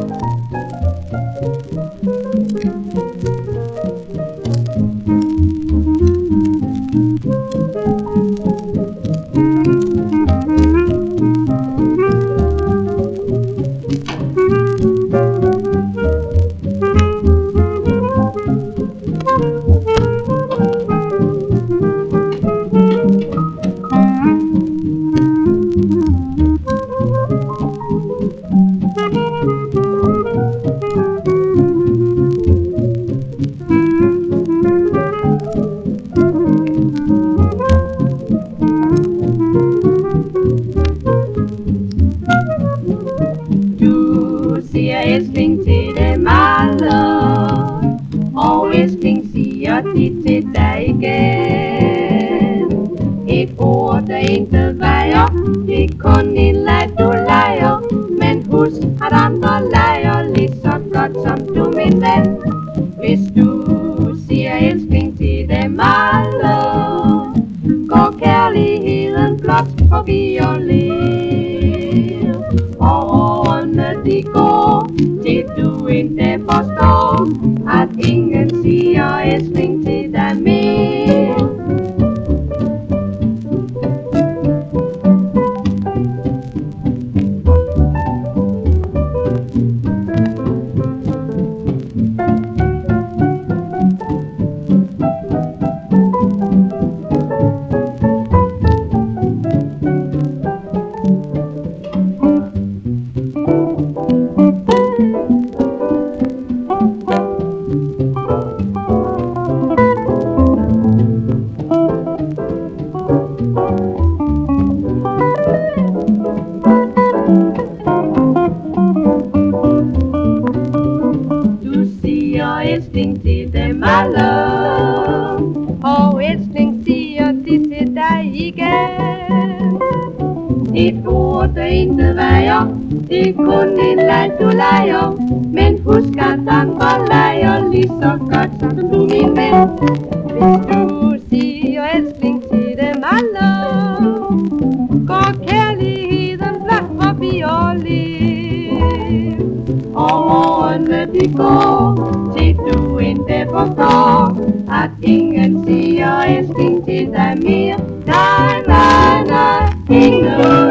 Du ord ikke vejer Det er kun en leg du leger. Men husk at andre leger lige så flot som du min ven. Hvis du siger elskling til dem alle Går kærligheden blot forbi og ler. Og årene de går Til du ikke forstår At ingen siger elskling dem alle. Og æsling siger de til dig igen. Et ord der ikke vejer. Det er kun en land, du leger. Men husk at andre leger lige så godt som du min ven. Hvis du siger elskling til dem alle. Går kærligheden blot forbi og liv og årene de går, til du ikke forstår, at ingen siger elskling til dig mere. Nej, nej. kingdom.